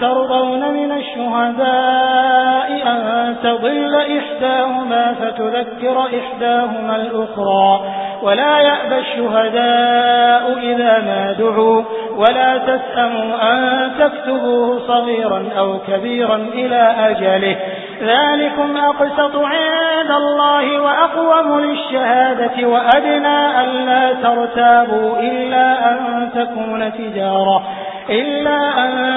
ترضون من الشهداء أن تضل إحداهما فتذكر إحداهما الأخرى. ولا يأبى الشهداء إذا ما دعوا ولا تسأموا أن تكتبوه صغيرا أو كبيرا إلى أجله. ذلكم أقسط عند الله وأقوم للشهادة وأدنى ألا ترتابوا إلا أن تكون تجارة إلا أن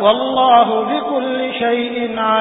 والله بكل شيء عليم.